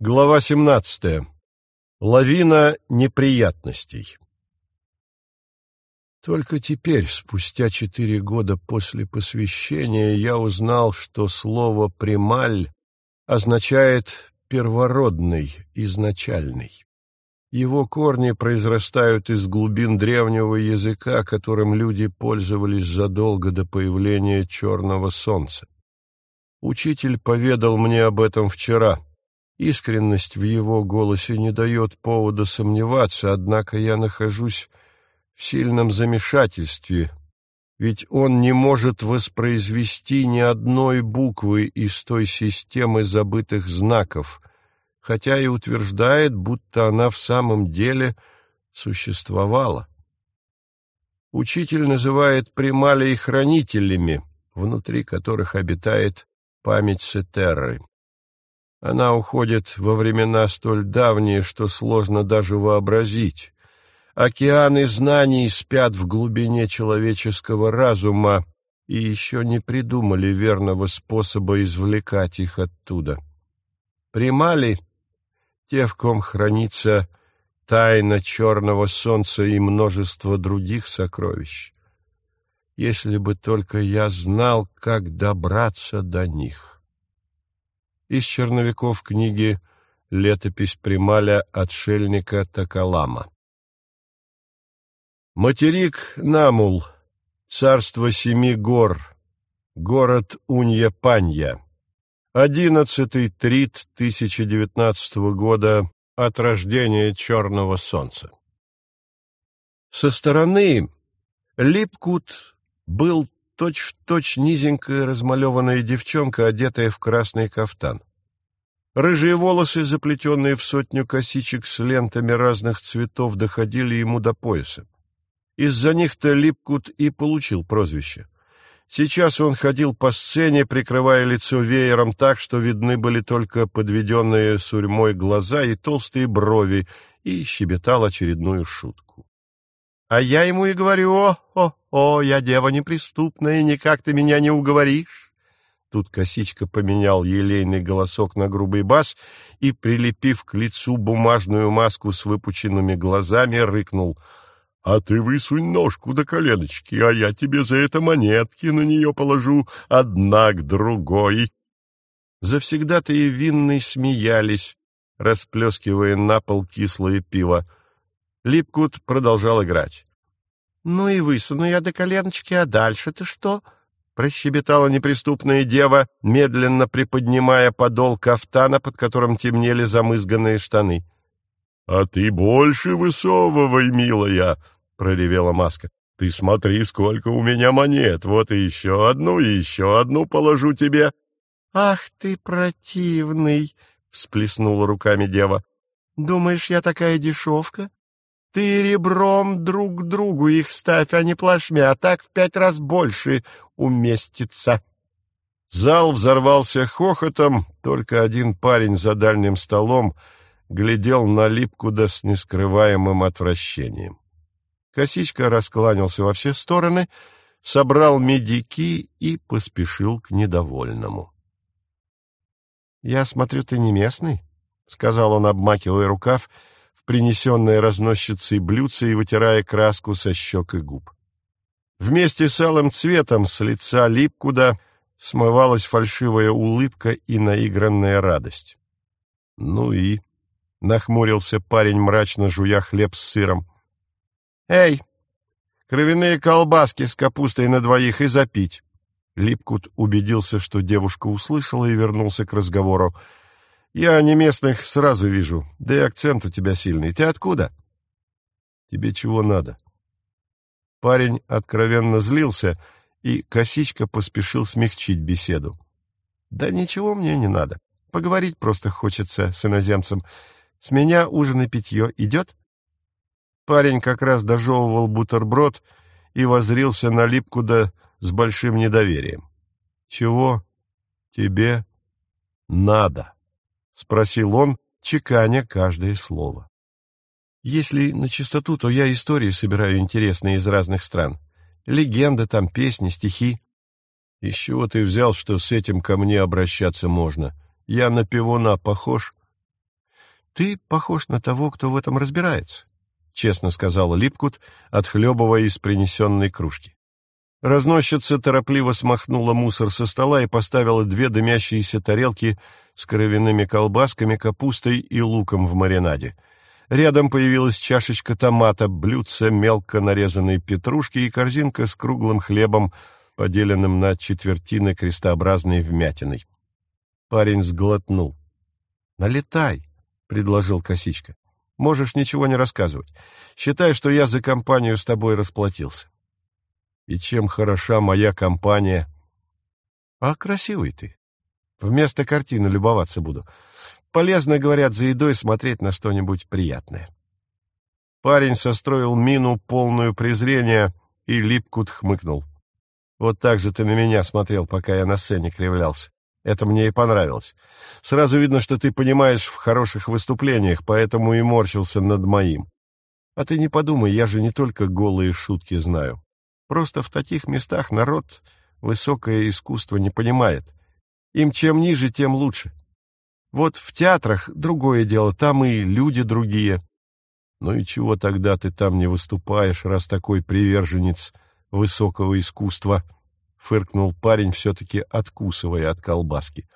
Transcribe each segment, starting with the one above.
Глава 17. Лавина неприятностей. Только теперь, спустя четыре года после посвящения, я узнал, что слово «прималь» означает «первородный», «изначальный». Его корни произрастают из глубин древнего языка, которым люди пользовались задолго до появления черного солнца. Учитель поведал мне об этом вчера — Искренность в его голосе не дает повода сомневаться, однако я нахожусь в сильном замешательстве, ведь он не может воспроизвести ни одной буквы из той системы забытых знаков, хотя и утверждает, будто она в самом деле существовала. Учитель называет прималей хранителями, внутри которых обитает память Сетерры. Она уходит во времена столь давние, что сложно даже вообразить. Океаны знаний спят в глубине человеческого разума и еще не придумали верного способа извлекать их оттуда. Примали те, в ком хранится тайна черного солнца и множество других сокровищ. Если бы только я знал, как добраться до них из черновиков книги «Летопись Прималя отшельника Такалама». Материк Намул, царство семи гор, город Унья-Панья, одиннадцатый трит 1019 года от рождения Черного Солнца. Со стороны Липкут был точь-в-точь точь низенькая размалеванная девчонка, одетая в красный кафтан. Рыжие волосы, заплетенные в сотню косичек с лентами разных цветов, доходили ему до пояса. Из-за них-то Липкут и получил прозвище. Сейчас он ходил по сцене, прикрывая лицо веером так, что видны были только подведенные сурьмой глаза и толстые брови, и щебетал очередную шутку. А я ему и говорю, о, о, о, я дева неприступная, никак ты меня не уговоришь. Тут косичка поменял елейный голосок на грубый бас и, прилепив к лицу бумажную маску с выпученными глазами, рыкнул. — А ты высунь ножку до коленочки, а я тебе за это монетки на нее положу, одна к другой. Завсегда-то и винный смеялись, расплескивая на пол кислое пиво. Липкут продолжал играть. — Ну и высуну я до коленочки, а дальше-то что? — прощебетала неприступная дева, медленно приподнимая подол кафтана, под которым темнели замызганные штаны. — А ты больше высовывай, милая! — проревела маска. — Ты смотри, сколько у меня монет, вот и еще одну, и еще одну положу тебе. — Ах ты противный! — всплеснула руками дева. — Думаешь, я такая дешевка? Ты ребром друг к другу их ставь, а не плашмя, а так в пять раз больше уместится. Зал взорвался хохотом, только один парень за дальним столом глядел на Липкуда с нескрываемым отвращением. Косичка раскланялся во все стороны, собрал медики и поспешил к недовольному. — Я смотрю, ты не местный? — сказал он, обмакивая рукав, — принесенное разносчицей блюдце и вытирая краску со щек и губ. Вместе с алым цветом с лица Липкуда смывалась фальшивая улыбка и наигранная радость. — Ну и... — нахмурился парень, мрачно жуя хлеб с сыром. — Эй, кровяные колбаски с капустой на двоих и запить. Липкут убедился, что девушка услышала и вернулся к разговору. Я не местных сразу вижу, да и акцент у тебя сильный. Ты откуда? Тебе чего надо? Парень откровенно злился, и Косичка поспешил смягчить беседу. Да ничего мне не надо. Поговорить просто хочется с иноземцем. С меня ужин и питье идет? Парень как раз дожевывал бутерброд и возрился на Липкуда с большим недоверием. Чего тебе надо? — спросил он, чеканя каждое слово. «Если на чистоту, то я истории собираю интересные из разных стран. Легенды там, песни, стихи». «Из чего ты взял, что с этим ко мне обращаться можно? Я на пивуна похож?» Ты похож на того, кто в этом разбирается, — честно сказала Липкут, отхлебывая из принесенной кружки. Разносчица торопливо смахнула мусор со стола и поставила две дымящиеся тарелки с кровяными колбасками, капустой и луком в маринаде. Рядом появилась чашечка томата, блюдце мелко нарезанной петрушки и корзинка с круглым хлебом, поделенным на четвертины крестообразной вмятиной. Парень сглотнул. «Налетай!» — предложил Косичка. «Можешь ничего не рассказывать. Считай, что я за компанию с тобой расплатился». «И чем хороша моя компания?» «А красивый ты. Вместо картины любоваться буду. Полезно, говорят, за едой смотреть на что-нибудь приятное». Парень состроил мину, полную презрения, и Липкут хмыкнул. «Вот так же ты на меня смотрел, пока я на сцене кривлялся. Это мне и понравилось. Сразу видно, что ты понимаешь в хороших выступлениях, поэтому и морщился над моим. А ты не подумай, я же не только голые шутки знаю. Просто в таких местах народ высокое искусство не понимает. Им чем ниже, тем лучше. Вот в театрах другое дело, там и люди другие. Ну и чего тогда ты там не выступаешь, раз такой приверженец высокого искусства —— фыркнул парень, все-таки откусывая от колбаски.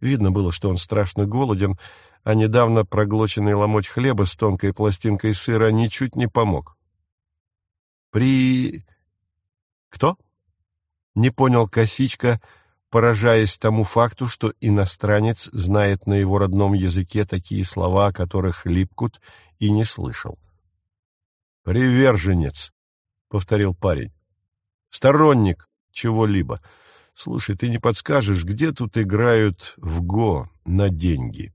Видно было, что он страшно голоден, а недавно проглоченный ломоть хлеба с тонкой пластинкой сыра ничуть не помог. «При... кто?» — не понял Косичка, поражаясь тому факту, что иностранец знает на его родном языке такие слова, о которых Липкут и не слышал. «Приверженец», — повторил парень. «Сторонник, чего-либо. Слушай, ты не подскажешь, где тут играют в ГО на деньги?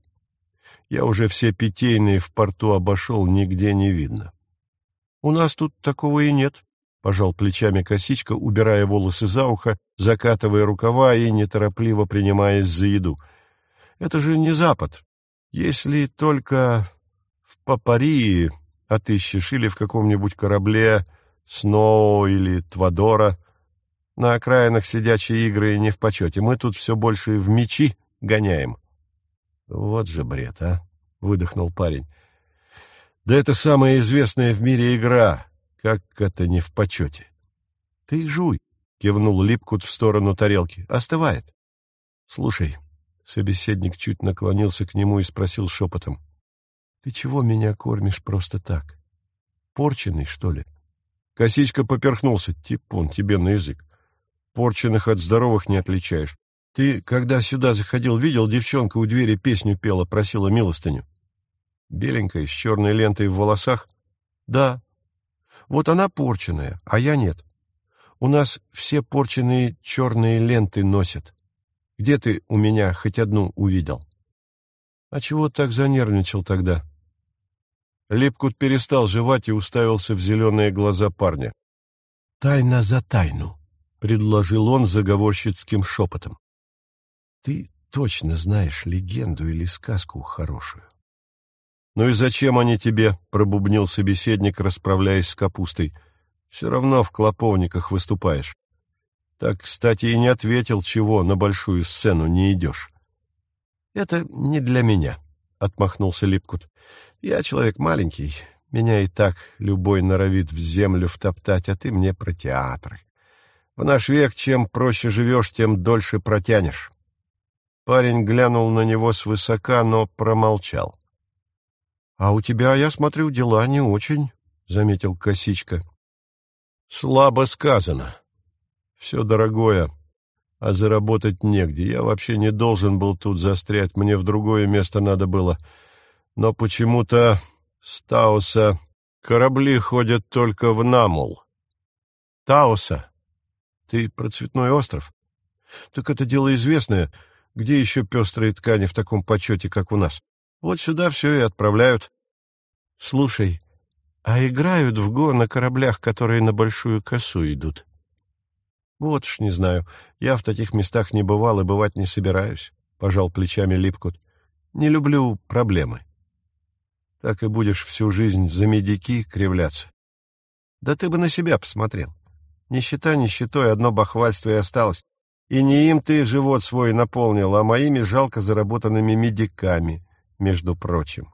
Я уже все питейные в порту обошел, нигде не видно. — У нас тут такого и нет, — пожал плечами косичка, убирая волосы за ухо, закатывая рукава и неторопливо принимаясь за еду. — Это же не Запад. Если только в Папарии отыщешь или в каком-нибудь корабле Сноу или Твадора — на окраинах сидячие игры не в почете. Мы тут все больше в мечи гоняем. — Вот же бред, а! — выдохнул парень. — Да это самая известная в мире игра. Как это не в почете? — Ты жуй, — кивнул Липкут в сторону тарелки. — Остывает. — Слушай, — собеседник чуть наклонился к нему и спросил шепотом. — Ты чего меня кормишь просто так? Порченый, что ли? Косичка поперхнулся. Типун, тебе на язык порченных от здоровых не отличаешь. Ты, когда сюда заходил, видел, девчонка у двери песню пела, просила милостыню? Беленькая, с черной лентой в волосах? Да. Вот она порченная, а я нет. У нас все порченные черные ленты носят. Где ты у меня хоть одну увидел? А чего так занервничал тогда? Липкут перестал жевать и уставился в зеленые глаза парня. Тайна за тайну. — предложил он заговорщицким шепотом. — Ты точно знаешь легенду или сказку хорошую. — Ну и зачем они тебе? — пробубнил собеседник, расправляясь с капустой. — Все равно в клоповниках выступаешь. Так, кстати, и не ответил, чего на большую сцену не идешь. — Это не для меня, — отмахнулся Липкут. — Я человек маленький, меня и так любой норовит в землю втоптать, а ты мне про театры. В наш век чем проще живешь, тем дольше протянешь. Парень глянул на него свысока, но промолчал. — А у тебя, я смотрю, дела не очень, — заметил Косичка. — Слабо сказано. Все дорогое, а заработать негде. Я вообще не должен был тут застрять, мне в другое место надо было. Но почему-то с Таоса корабли ходят только в Намул. — Таоса? Ты про цветной остров? Так это дело известное. Где еще пестрые ткани в таком почете, как у нас? Вот сюда все и отправляют. Слушай, а играют в го на кораблях, которые на большую косу идут? Вот ж не знаю. Я в таких местах не бывал и бывать не собираюсь, — пожал плечами Липкут. Не люблю проблемы. Так и будешь всю жизнь за медики кривляться. Да ты бы на себя посмотрел. Нищета нищетой, одно бахвальство и осталось. И не им ты живот свой наполнил, а моими жалко заработанными медиками, между прочим.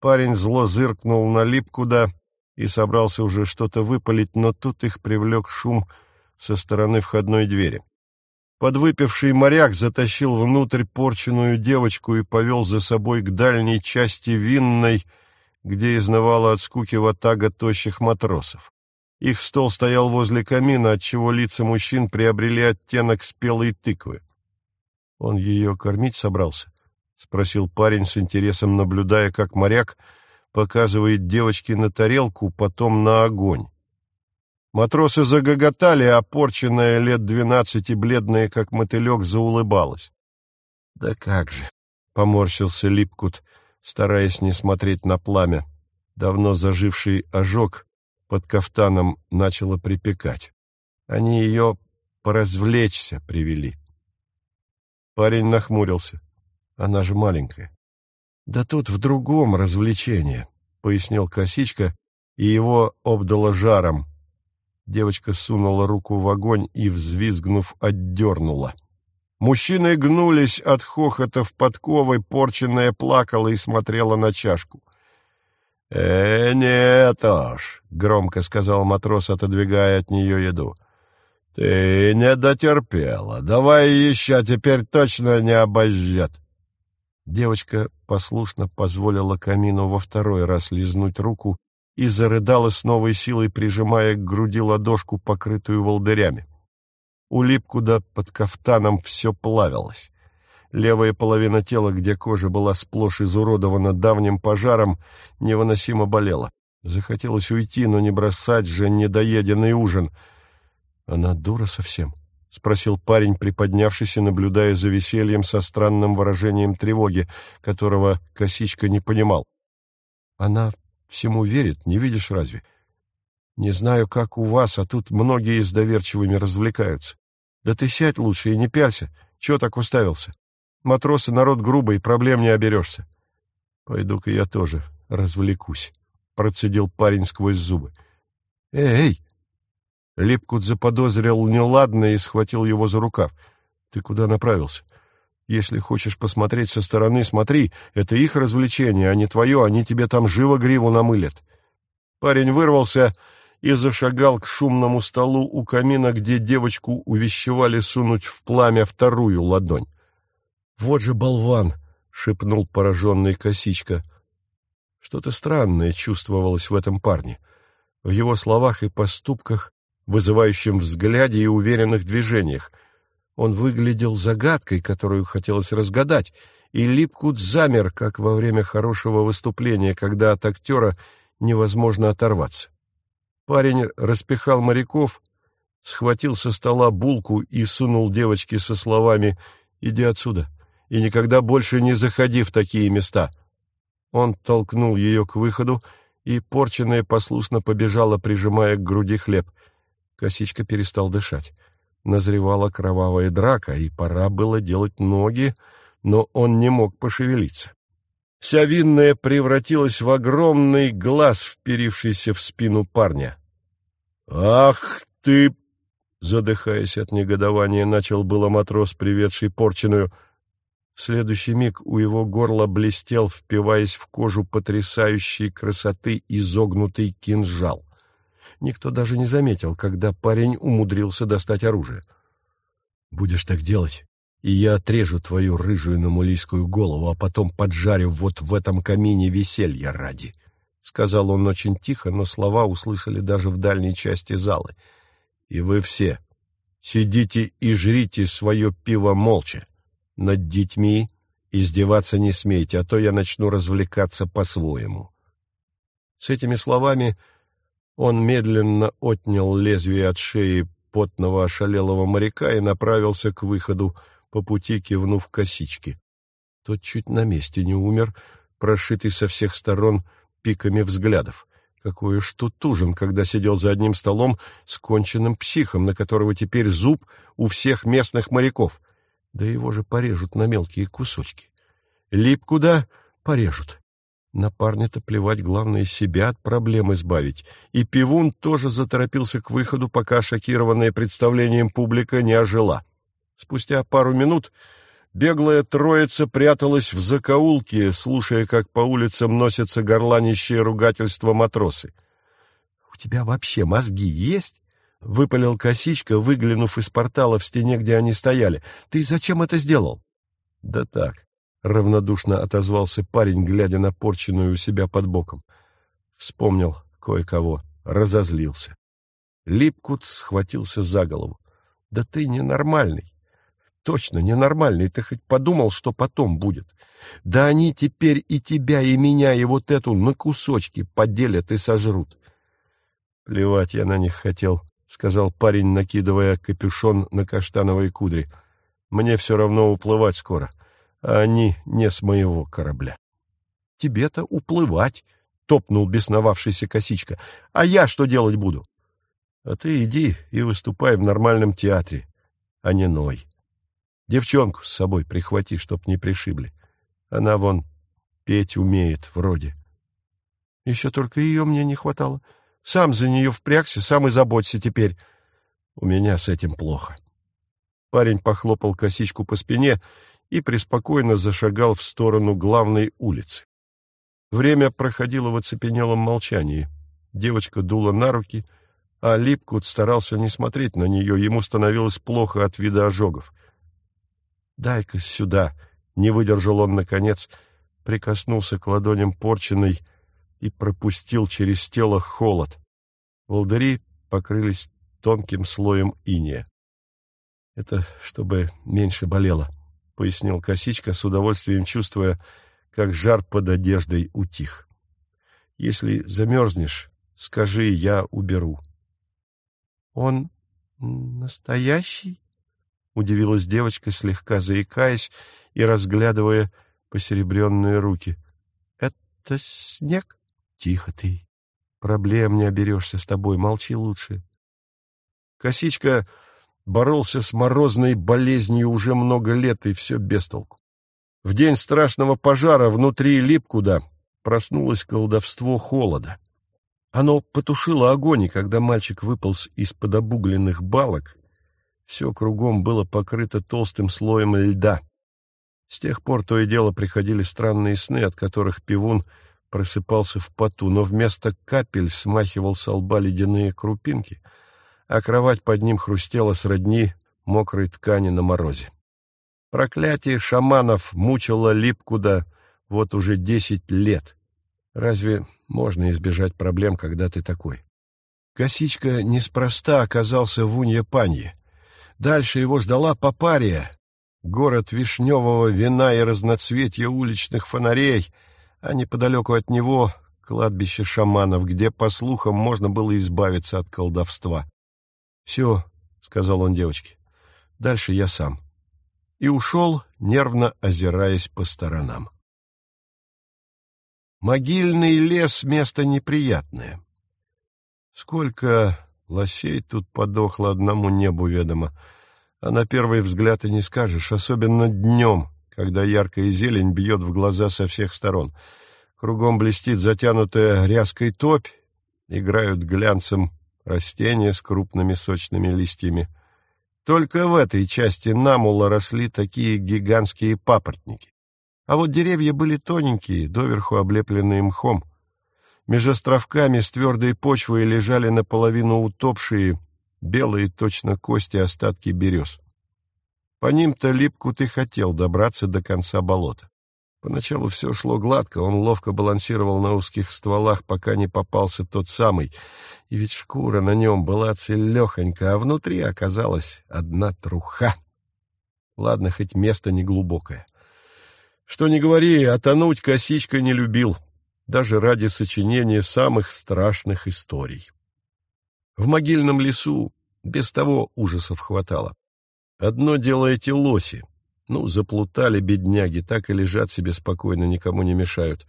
Парень зло зыркнул на Липкуда и собрался уже что-то выпалить, но тут их привлек шум со стороны входной двери. Подвыпивший моряк затащил внутрь порченную девочку и повел за собой к дальней части винной, где изнывала от скуки ватага тощих матросов. Их стол стоял возле камина, отчего лица мужчин приобрели оттенок спелой тыквы. Он ее кормить собрался? — спросил парень с интересом, наблюдая, как моряк показывает девочке на тарелку, потом на огонь. Матросы загоготали, а порченная лет двенадцати, бледная, как мотылек, заулыбалась. — Да как же! — поморщился Липкут, стараясь не смотреть на пламя. Давно заживший ожог под кафтаном начало припекать. Они ее поразвлечься привели. Парень нахмурился. Она же маленькая. — Да тут в другом развлечение, — пояснил Косичка, и его обдало жаром. Девочка сунула руку в огонь и, взвизгнув, отдернула. Мужчины гнулись от хохота в подковой, порченная плакала и смотрела на чашку. — Э, нет уж, — громко сказал матрос, отодвигая от нее еду. — Ты не дотерпела. Давай еще, теперь точно не обожжет. — Девочка послушно позволила камину во второй раз лизнуть руку и зарыдала с новой силой, прижимая к груди ладошку, покрытую волдырями. У Липкуда под кафтаном все плавилось. Левая половина тела, где кожа была сплошь изуродована давним пожаром, невыносимо болела. Захотелось уйти, но не бросать же недоеденный ужин. Она дура совсем. —— спросил парень, приподнявшись и наблюдая за весельем со странным выражением тревоги, которого Косичка не понимал. — Она всему верит, не видишь разве? Не знаю, как у вас, а тут многие с доверчивыми развлекаются. Да ты сядь лучше и не пялься. Чего так уставился? Матросы народ грубый, проблем не оберешься. — Пойду-ка я тоже развлекусь, — процедил парень сквозь зубы. — Эй, Липкут заподозрил неладное и схватил его за рукав. — Ты куда направился? Если хочешь посмотреть со стороны, смотри. Это их развлечение, а не твое. Они тебе там живо гриву намылят. Парень вырвался и зашагал к шумному столу у камина, где девочку увещевали сунуть в пламя вторую ладонь. — Вот же болван! — шепнул пораженный косичка. Что-то странное чувствовалось в этом парне. В его словах и поступках вызывающем взгляде и уверенных движениях. Он выглядел загадкой, которую хотелось разгадать, и Липкут замер, как во время хорошего выступления, когда от актера невозможно оторваться. Парень распихал моряков, схватил со стола булку и сунул девочке со словами «Иди отсюда и никогда больше не заходи в такие места». Он толкнул ее к выходу, и порченная послушно побежала, прижимая к груди хлеб — Косичка перестал дышать. Назревала кровавая драка, и пора было делать ноги, но он не мог пошевелиться. Вся винная превратилась в огромный глаз, вперившийся в спину парня. «Ах ты!» Задыхаясь от негодования, начал было матрос, приведший порченую. В следующий миг у его горла блестел, впиваясь в кожу потрясающей красоты изогнутый кинжал. Никто даже не заметил, когда парень умудрился достать оружие. «Будешь так делать, и я отрежу твою рыжую намулийскую голову, а потом поджарю вот в этом камине веселья ради», — сказал он очень тихо, но слова услышали даже в дальней части залы. «И вы все сидите и жрите свое пиво молча. Над детьми издеваться не смейте, а то я начну развлекаться по-своему». С этими словами он медленно отнял лезвие от шеи потного ошалелого моряка и направился к выходу, по пути кивнув косички. Тот чуть на месте не умер, прошитый со всех сторон пиками взглядов. Какой уж тут ужин, когда сидел за одним столом с конченным психом, на которого теперь зуб у всех местных моряков. Да его же порежут на мелкие кусочки. Лип куда — порежут. На парня-то плевать, главное, себя от проблем избавить. И пивун тоже заторопился к выходу, пока шокированная представлением публика не ожила. Спустя пару минут Беглая троица пряталась в закоулке, слушая, как по улицам носятся горланищие ругательства матросы. — У тебя вообще мозги есть? — выпалил косичка, выглянув из портала в стене, где они стояли. — Ты зачем это сделал? — Да так, — равнодушно отозвался парень, глядя на порченную у себя под боком. Вспомнил кое-кого, разозлился. Липкут схватился за голову. — Да ты ненормальный. Точно ненормальный. Ты хоть подумал, что потом будет? Да они теперь и тебя, и меня, и вот эту на кусочки поделят и сожрут. Плевать я на них хотел, — сказал парень, накидывая капюшон на каштановые кудри. Мне все равно уплывать скоро, а они не с моего корабля. Тебе-то уплывать, — топнул бесновавшийся косичка. А я что делать буду? А ты иди и выступай в нормальном театре, а не ной. Девчонку с собой прихвати, чтоб не пришибли. Она вон петь умеет вроде. Еще только ее мне не хватало. Сам за нее впрягся, сам и заботься теперь. У меня с этим плохо. Парень похлопал косичку по спине и преспокойно зашагал в сторону главной улицы. Время проходило в оцепенелом молчании. Девочка дула на руки, а Липкут старался не смотреть на нее, ему становилось плохо от вида ожогов — Дай-ка сюда, не выдержал он наконец, прикоснулся к ладоням порченной и пропустил через тело холод. Волдыри покрылись тонким слоем иния. Это чтобы меньше болело, пояснил косичка, с удовольствием чувствуя, как жар под одеждой утих. Если замерзнешь, скажи, я уберу. Он настоящий? удивилась девочка, слегка заикаясь и разглядывая посеребренные руки. — Это снег? — Тихо ты. Проблем не оберешься с тобой, молчи лучше. Косичка боролся с морозной болезнью уже много лет, и все без толку. В день страшного пожара внутри Липкуда проснулось колдовство холода. Оно потушило огонь, и когда мальчик выполз из-под обугленных балок, все кругом было покрыто толстым слоем льда. С тех пор то и дело приходили странные сны, от которых пивун просыпался в поту, но вместо капель смахивал со лба ледяные крупинки, а кровать под ним хрустела сродни мокрой ткани на морозе. Проклятие шаманов мучило Липкуда вот уже десять лет. Разве можно избежать проблем, когда ты такой? Косичка неспроста оказался в Унье-Панье. Дальше его ждала Папария, город вишневого вина и разноцветья уличных фонарей, а неподалеку от него — кладбище шаманов, где, по слухам, можно было избавиться от колдовства. — Все, — сказал он девочке, — дальше я сам. И ушел, нервно озираясь по сторонам. Могильный лес — место неприятное. Сколько Лосей тут подохло одному небу ведомо. А на первый взгляд и не скажешь, особенно днем, когда яркая зелень бьет в глаза со всех сторон. Кругом блестит затянутая ряской топь, играют глянцем растения с крупными сочными листьями. Только в этой части Намула росли такие гигантские папоротники. А вот деревья были тоненькие, доверху облепленные мхом — Меж островками с твердой почвой лежали наполовину утопшие, белые точно кости остатки берез. По ним-то Липкут и хотел добраться до конца болота. Поначалу все шло гладко, он ловко балансировал на узких стволах, пока не попался тот самый. И ведь шкура на нем была целехонька, а внутри оказалась одна труха. Ладно, хоть место неглубокое. Что ни говори, а тонуть косичка не любил даже ради сочинения самых страшных историй. В могильном лесу без того ужасов хватало. Одно дело эти лоси. Ну, заплутали бедняги, так и лежат себе спокойно, никому не мешают.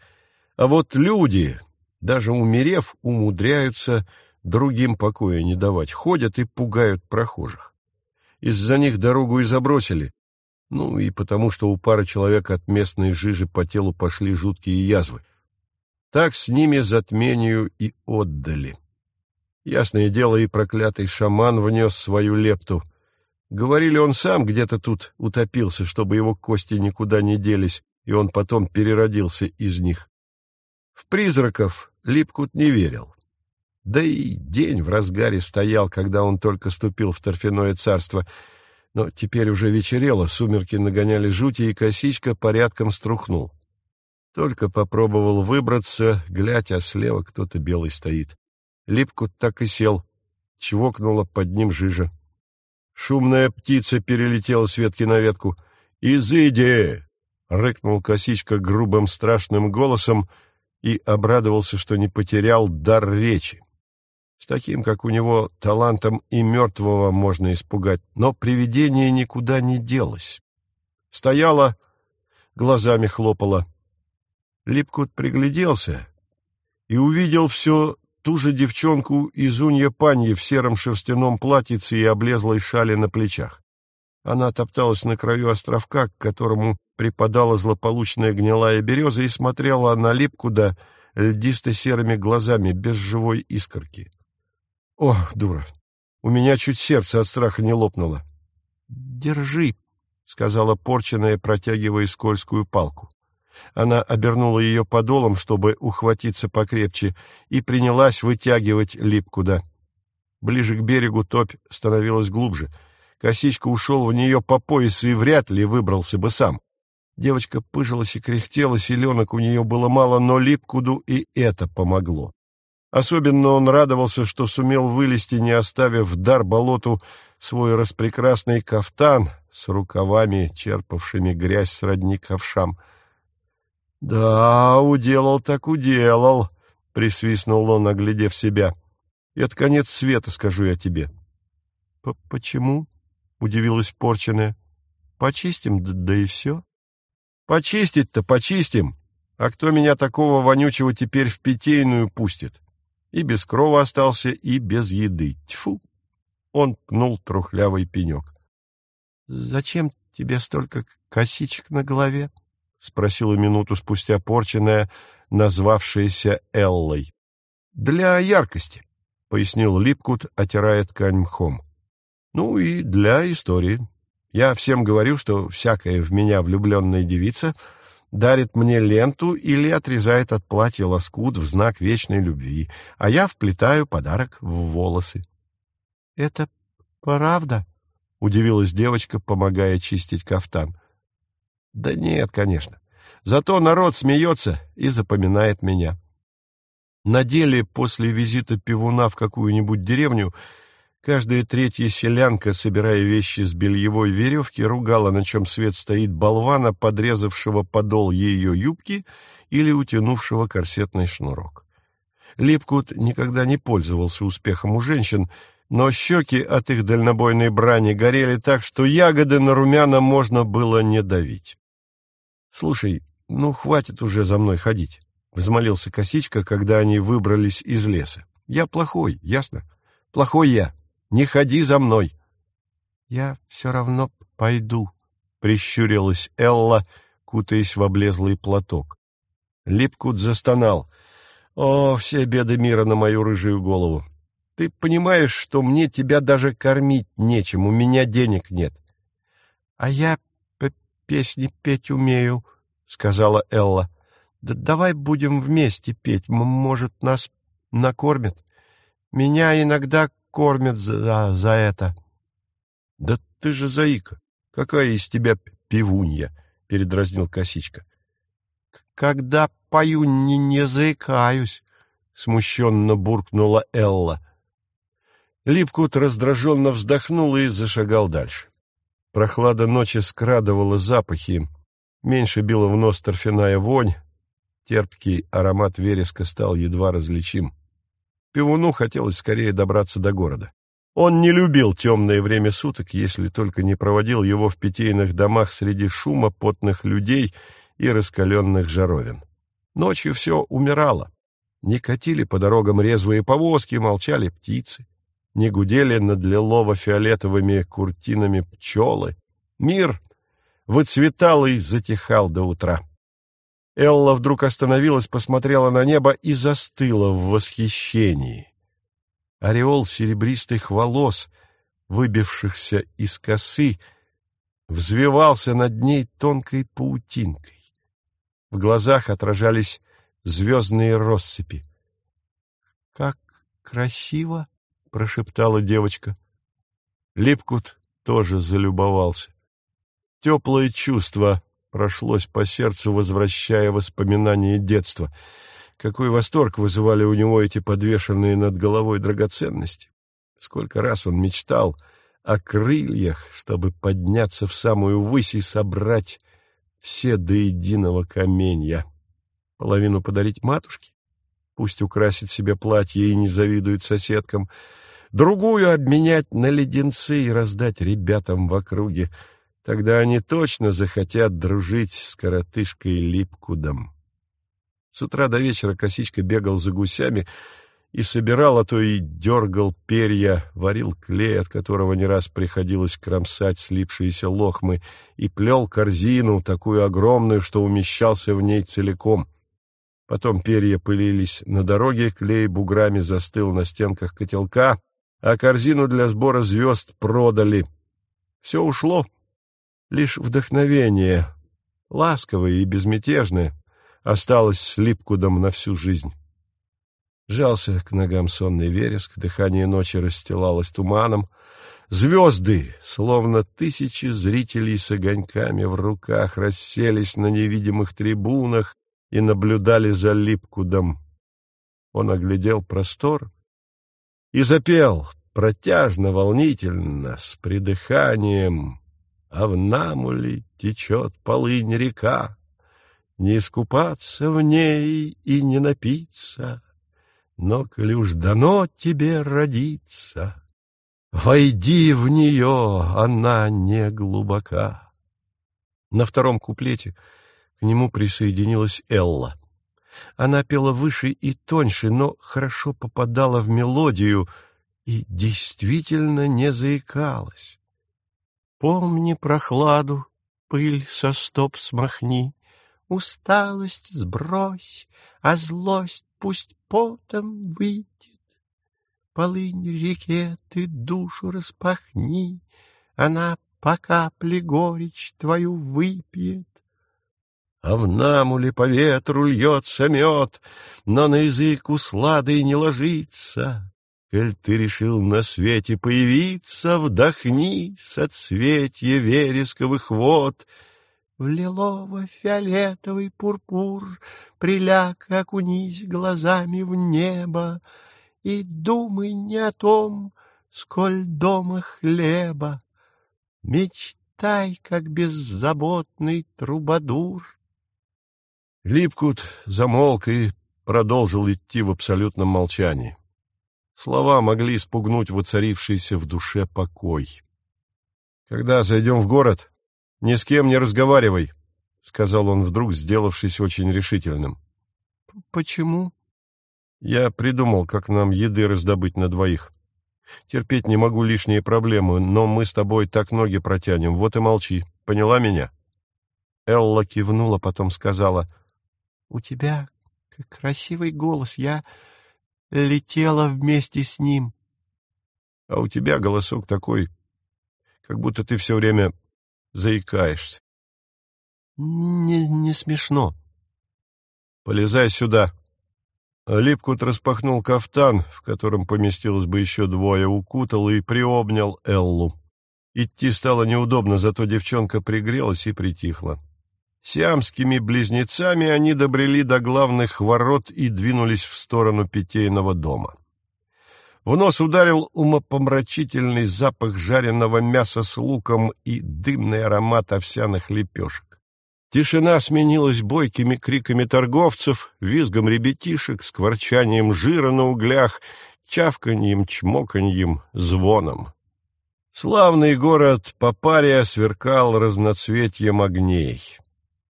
А вот люди, даже умерев, умудряются другим покоя не давать, ходят и пугают прохожих. Из-за них дорогу и забросили. Ну, и потому, что у пары человек от местной жижи по телу пошли жуткие язвы. Так с ними затмению и отдали. Ясное дело, и проклятый шаман внес свою лепту. Говорили, он сам где-то тут утопился, чтобы его кости никуда не делись, и он потом переродился из них. В призраков Липкут не верил. Да и день в разгаре стоял, когда он только ступил в торфяное царство. Но теперь уже вечерело, сумерки нагоняли жути, и косичка порядком струхнул. Только попробовал выбраться, глядь, а слева кто-то белый стоит. Липкут так и сел, чвокнула под ним жижа. Шумная птица перелетела с ветки на ветку. «Изыди!» — рыкнул косичка грубым страшным голосом и обрадовался, что не потерял дар речи. С таким, как у него, талантом и мертвого можно испугать, но привидение никуда не делось. Стояла, глазами хлопала. Липкут пригляделся и увидел все ту же девчонку из Унья Паньи в сером шерстяном платьице и облезлой шали на плечах. Она топталась на краю островка, к которому припадала злополучная гнилая береза и смотрела на Липкуда льдисто-серыми глазами, без живой искорки. Ох, дура! У меня чуть сердце от страха не лопнуло. — Держи, — сказала порченая, протягивая скользкую палку. Она обернула ее подолом, чтобы ухватиться покрепче, и принялась вытягивать липкуда. Ближе к берегу топь становилась глубже. Косичка ушел в нее по пояс и вряд ли выбрался бы сам. Девочка пыжилась и кряхтела, селенок у нее было мало, но липкуду и это помогло. Особенно он радовался, что сумел вылезти, не оставив дар болоту свой распрекрасный кафтан с рукавами, черпавшими грязь сродни ковшам. — Да, уделал так уделал, — присвистнул он, оглядев себя. — Это конец света, скажу я тебе. — Почему? — удивилась порченая. — Почистим, да, да и все. — Почистить-то почистим. А кто меня такого вонючего теперь в питейную пустит? — и без крова остался, и без еды. Тьфу! Он пнул трухлявый пенек. — Зачем тебе столько косичек на голове? — спросила минуту спустя порченная, назвавшаяся Эллой. — Для яркости, — пояснил Липкут, отирая ткань мхом. — Ну и для истории. Я всем говорю, что всякая в меня влюбленная девица — дарит мне ленту или отрезает от платья лоскут в знак вечной любви, а я вплетаю подарок в волосы. — Это правда? — удивилась девочка, помогая чистить кафтан. — Да нет, конечно. Зато народ смеется и запоминает меня. На деле, после визита пивуна в какую-нибудь деревню, Каждая третья селянка, собирая вещи с бельевой веревки, ругала, на чем свет стоит болвана, подрезавшего подол ее юбки или утянувшего корсетный шнурок. Липкут никогда не пользовался успехом у женщин, но щеки от их дальнобойной брани горели так, что ягоды на румяна можно было не давить. — Слушай, ну хватит уже за мной ходить, — взмолился Косичка, когда они выбрались из леса. — Я плохой, ясно? Плохой я. Не ходи за мной. — Я все равно пойду, — прищурилась Элла, кутаясь в облезлый платок. Липкут застонал. — О, все беды мира на мою рыжую голову! Ты понимаешь, что мне тебя даже кормить нечем, у меня денег нет. — А я песни петь умею, — сказала Элла. — Да давай будем вместе петь, может, нас накормят. Меня иногда кормят за, за это. — Да ты же заика! Какая из тебя пивунья? — передразнил косичка. — Когда пою, не, не заикаюсь, — смущенно буркнула Элла. Липкут раздраженно вздохнул и зашагал дальше. Прохлада ночи скрадывала запахи, меньше била в нос торфяная вонь, терпкий аромат вереска стал едва различим. Пивуну хотелось скорее добраться до города. Он не любил темное время суток, если только не проводил его в питейных домах среди шума потных людей и раскаленных жаровин. Ночью все умирало. Не катили по дорогам резвые повозки, молчали птицы. Не гудели над лилово-фиолетовыми куртинами пчелы. Мир выцветал и затихал до утра. Элла вдруг остановилась, посмотрела на небо и застыла в восхищении. Ореол серебристых волос выбившихся из косы, взвивался над ней тонкой паутинкой. В глазах отражались звездные россыпи. — Как красиво! — прошептала девочка. Липкут тоже залюбовался. Теплое чувство прошлось по сердцу, возвращая воспоминания детства. Какой восторг вызывали у него эти подвешенные над головой драгоценности! Сколько раз он мечтал о крыльях, чтобы подняться в самую высь и собрать все до единого каменья. Половину подарить матушке? Пусть украсит себе платье и не завидует соседкам. Другую обменять на леденцы и раздать ребятам в округе. Тогда они точно захотят дружить с коротышкой Липкудом. С утра до вечера косичка бегал за гусями, и собирал, а то и дергал перья, варил клей, от которого не раз приходилось кромсать слипшиеся лохмы, и плел корзину, такую огромную, что умещался в ней целиком. Потом перья пылились на дороге, клей буграми застыл на стенках котелка, а корзину для сбора звезд продали. Все ушло. Лишь вдохновение, ласковое и безмятежное, осталось с Липкудом на всю жизнь. Жался к ногам сонный вереск, дыхание ночи расстилалось туманом. Звезды, словно тысячи зрителей с огоньками в руках, расселись на невидимых трибунах и наблюдали за Липкудом. Он оглядел простор и запел протяжно, волнительно, с придыханием. А в Намуле течет полынь река, не искупаться в ней и не напиться — но, коли уж дано тебе родиться, Войди в нее, она не глубока. На втором куплете к нему присоединилась Элла. Она пела выше и тоньше, но хорошо попадала в мелодию и действительно не заикалась. Помни прохладу, пыль со стоп смахни, Усталость сбрось, а злость пусть потом выйдет. Полынь реке ты душу распахни, Она по капле горечь твою выпьет. А в намуле по ветру льется мед, Но на язык усладой не ложится. Коль ты решил на свете появиться, Вдохни соцветье вересковых вод — в лилово-фиолетовый пурпур Приляг, окунись глазами в небо И думай не о том, сколь дома хлеба. Мечтай, как беззаботный трубадур. Липкут замолк и продолжил идти в абсолютном молчании. Слова могли спугнуть воцарившийся в душе покой. Когда зайдем в город, — Ни с кем не разговаривай, — сказал он вдруг, сделавшись очень решительным. — Почему? — Я придумал, как нам еды раздобыть на двоих. Терпеть не могу лишние проблемы, но мы с тобой так ноги протянем, вот и молчи. Поняла меня? Элла кивнула, потом сказала. — У тебя красивый голос, я летела вместе с ним. — А у тебя голосок такой, как будто ты все время заикаешься. Не, не смешно. Полезай сюда. Липкут распахнул кафтан, в котором поместилось бы еще двое, укутал и приобнял Эллу. Идти стало неудобно, зато девчонка пригрелась и притихла. Сиамскими близнецами они добрели до главных ворот и двинулись в сторону питейного дома. В нос ударил умопомрачительный запах жареного мяса с луком и дымный аромат овсяных лепешек. Тишина сменилась бойкими криками торговцев, визгом ребятишек, скворчанием жира на углях, чавканьем, чмоканьем, звоном. Славный город Папария сверкал разноцветьем огней.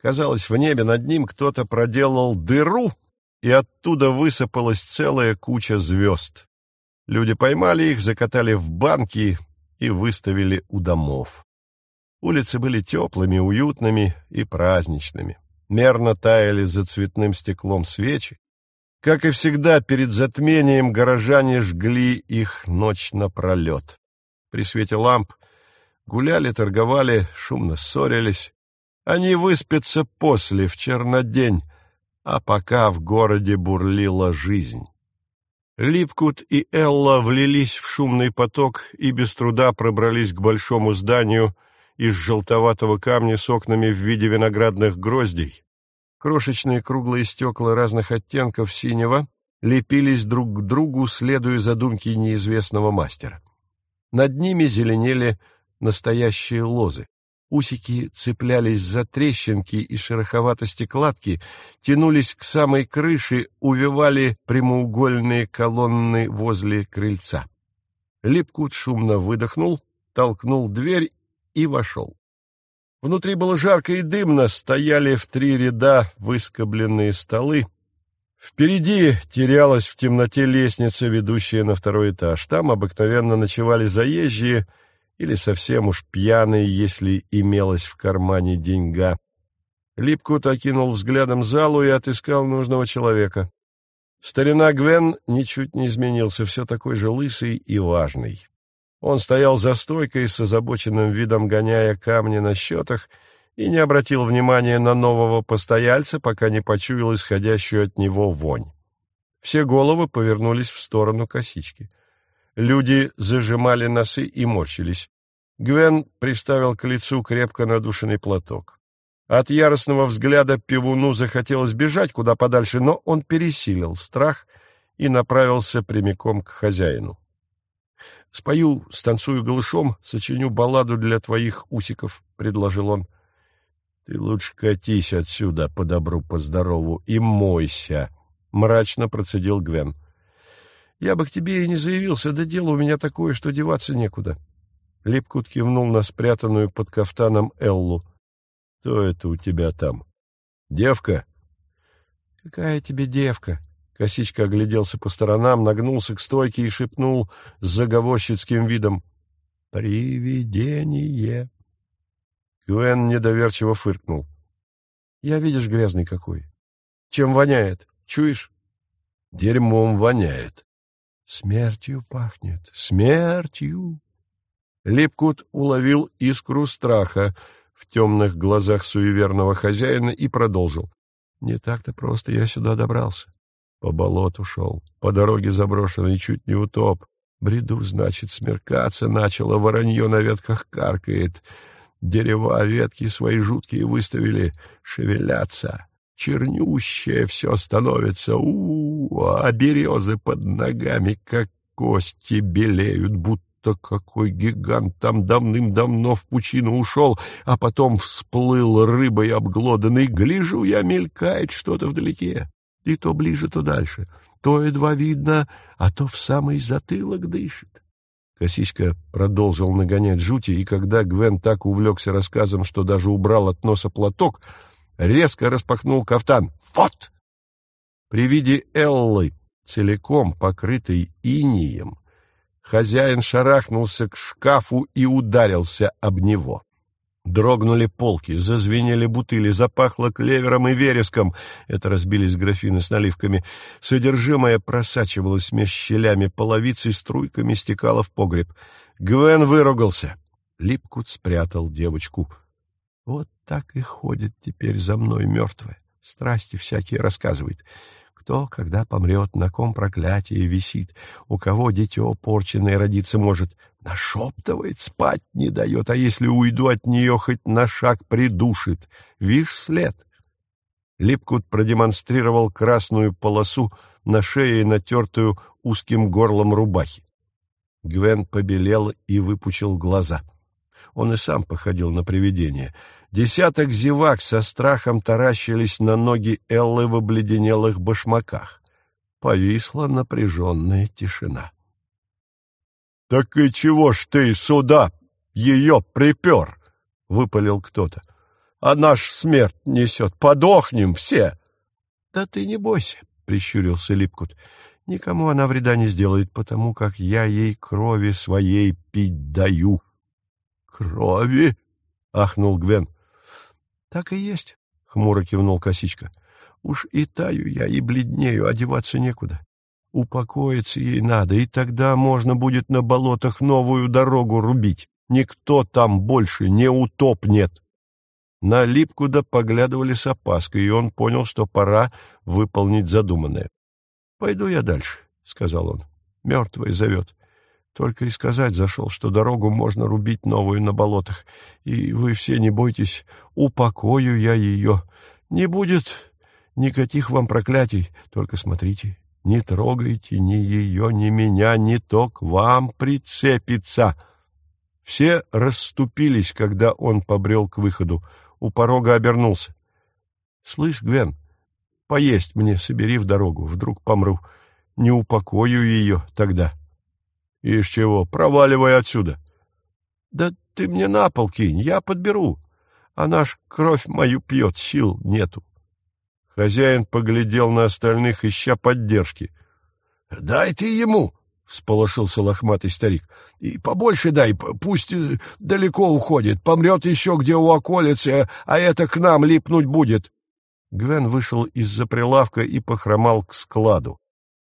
Казалось, в небе над ним кто-то проделал дыру, и оттуда высыпалась целая куча звезд. Люди поймали их, закатали в банки и выставили у домов. Улицы были теплыми, уютными и праздничными. Мерно таяли за цветным стеклом свечи. Как и всегда, перед затмением горожане жгли их ночь напролет. при свете ламп, гуляли, торговали, шумно ссорились. Они выспятся после, в чернодень, а пока в городе бурлила жизнь. Липкут и Элла влились в шумный поток и без труда пробрались к большому зданию из желтоватого камня с окнами в виде виноградных гроздей. Крошечные круглые стекла разных оттенков синего лепились друг к другу, следуя задумке неизвестного мастера. Над ними зеленели настоящие лозы. Усики цеплялись за трещинки и шероховатости кладки, тянулись к самой крыше, увивали прямоугольные колонны возле крыльца. Липкут шумно выдохнул, толкнул дверь и вошел. Внутри было жарко и дымно, стояли в три ряда выскобленные столы. Впереди терялась в темноте лестница, ведущая на второй этаж. Там обыкновенно ночевали заезжие — или совсем уж пьяный, если имелось в кармане деньга. Липкут окинул взглядом залу и отыскал нужного человека. Старина Гвен ничуть не изменился, все такой же лысый и важный. Он стоял за стойкой с озабоченным видом, гоняя камни на счетах, и не обратил внимания на нового постояльца, пока не почуял исходящую от него вонь. Все головы повернулись в сторону косички. Люди зажимали носы и морщились. Гвен приставил к лицу крепко надушенный платок. От яростного взгляда пивуну захотелось бежать куда подальше, но он пересилил страх и направился прямиком к хозяину. — Спою, станцую голышом, сочиню балладу для твоих усиков, — предложил он. — Ты лучше катись отсюда по добру, по здорову и мойся, — мрачно процедил Гвен. — я бы к тебе и не заявился, да дело у меня такое, что деваться некуда. Липкут кивнул на спрятанную под кафтаном Эллу. — Кто это у тебя там? Девка? — Какая тебе девка? Косичка огляделся по сторонам, нагнулся к стойке и шепнул с заговорщицким видом. — Привидение. Гвен недоверчиво фыркнул. — Я, видишь, грязный какой. Чем воняет? Чуешь? — Дерьмом воняет. Смертью пахнет, смертью. Липкут уловил искру страха в темных глазах суеверного хозяина и продолжил. Не так-то просто я сюда добрался. По болоту шел, по дороге заброшенной, чуть не утоп. Бреду, значит, смеркаться начало, воронье на ветках каркает. Дерева ветки свои жуткие выставили, шевелятся чернющее все становится, у, -у, -у а березы под ногами, как кости, белеют, будто какой гигант там давным-давно в пучину ушел, а потом всплыл рыбой обглоданный. Гляжу я, мелькает что-то вдалеке, и то ближе, то дальше. То едва видно, а то в самый затылок дышит. Косичка продолжил нагонять жути, и когда Гвен так увлекся рассказом, что даже убрал от носа платок, резко распахнул кафтан. «Вот!» При виде Эллы, целиком покрытой инием, хозяин шарахнулся к шкафу и ударился об него. Дрогнули полки, зазвенели бутыли, запахло клевером и вереском. Это разбились графины с наливками. Содержимое просачивалось меж щелями половицы, струйками стекало в погреб. Гвен выругался. Липкут спрятал девочку вот так и ходит теперь за мной мертвая. Страсти всякие рассказывает. Кто, когда помрет, на ком проклятие висит, у кого дитё порченное родиться может. Нашептывает, спать не дает, а если уйду от нее, хоть на шаг придушит. Вишь след? Липкут продемонстрировал красную полосу на шее, натертую узким горлом рубахи. Гвен побелел и выпучил глаза. Он и сам походил на привидение — Десяток зевак со страхом таращились на ноги Эллы в обледенелых башмаках. Повисла напряженная тишина. — Так и чего ж ты сюда ее припер? — выпалил кто-то. — А наш смерть несет. Подохнем все. — Да ты не бойся, — прищурился Липкут. — Никому она вреда не сделает, потому как я ей крови своей пить даю. — Крови? — ахнул Гвен. — Так и есть, — хмуро кивнул Косичка. — Уж и таю я, и бледнею, одеваться некуда. Упокоиться ей надо, и тогда можно будет на болотах новую дорогу рубить. Никто там больше не утопнет. На Липкуда поглядывали с опаской, и он понял, что пора выполнить задуманное. — Пойду я дальше, — сказал он. — Мертвый зовет. Только и сказать зашел, что дорогу можно рубить новую на болотах. И вы все не бойтесь, упокою я ее. Не будет никаких вам проклятий. Только смотрите, не трогайте ни ее, ни меня, ни то к вам прицепится. Все расступились, когда он побрел к выходу. У порога обернулся. — Слышь, Гвен, поесть мне собери в дорогу, вдруг помру. Не упокою ее тогда. — Из чего? Проваливай отсюда. — Да ты мне на пол кинь, я подберу. Она ж кровь мою пьет, сил нету. Хозяин поглядел на остальных, ища поддержки. — Дай ты ему! — всполошился лохматый старик. — И побольше дай, пусть э, далеко уходит, помрет еще где у околицы, а это к нам липнуть будет. Гвен вышел из-за прилавка и похромал к складу.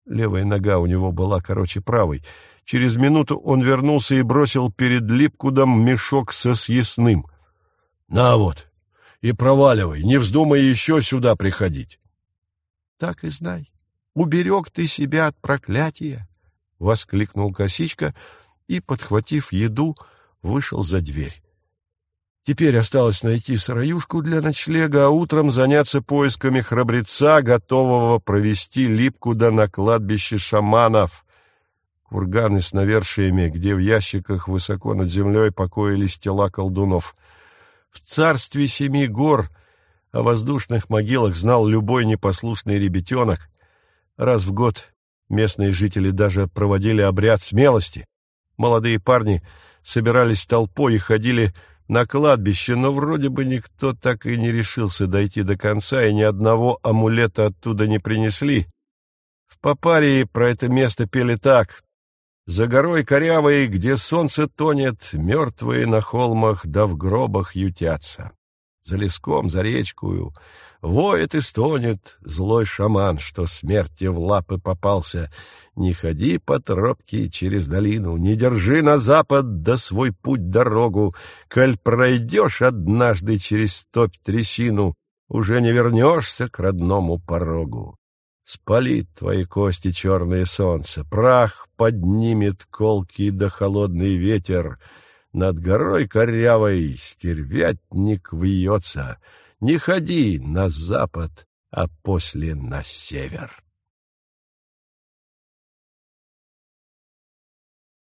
Левая нога у него была короче правой. Через минуту он вернулся и бросил перед Липкудом мешок со съестным. — На вот, и проваливай, не вздумай еще сюда приходить. — Так и знай, уберег ты себя от проклятия, — воскликнул Косичка и, подхватив еду, вышел за дверь. Теперь осталось найти сыроюшку для ночлега, а утром заняться поисками храбреца, готового провести Липкуда на кладбище шаманов. Курганы с навершиями, где в ящиках высоко над землей покоились тела колдунов — в царстве семи гор о воздушных могилах знал любой непослушный ребятенок. Раз в год местные жители даже проводили обряд смелости. Молодые парни собирались толпой и ходили на кладбище, но вроде бы никто так и не решился дойти до конца, и ни одного амулета оттуда не принесли. В Папарии про это место пели так. За горой корявой, где солнце тонет, мертвые на холмах да в гробах ютятся. За леском, за речкую, воет и стонет злой шаман, что смерти в лапы попался. Не ходи по тропке через долину, не держи на запад да свой путь дорогу. Коль пройдешь однажды через топь трясину, уже не вернешься к родному порогу. Спалит твои кости черное солнце, прах поднимет колкий да холодный ветер. Над горой корявой стервятник вьется. Не ходи на запад, а после на север.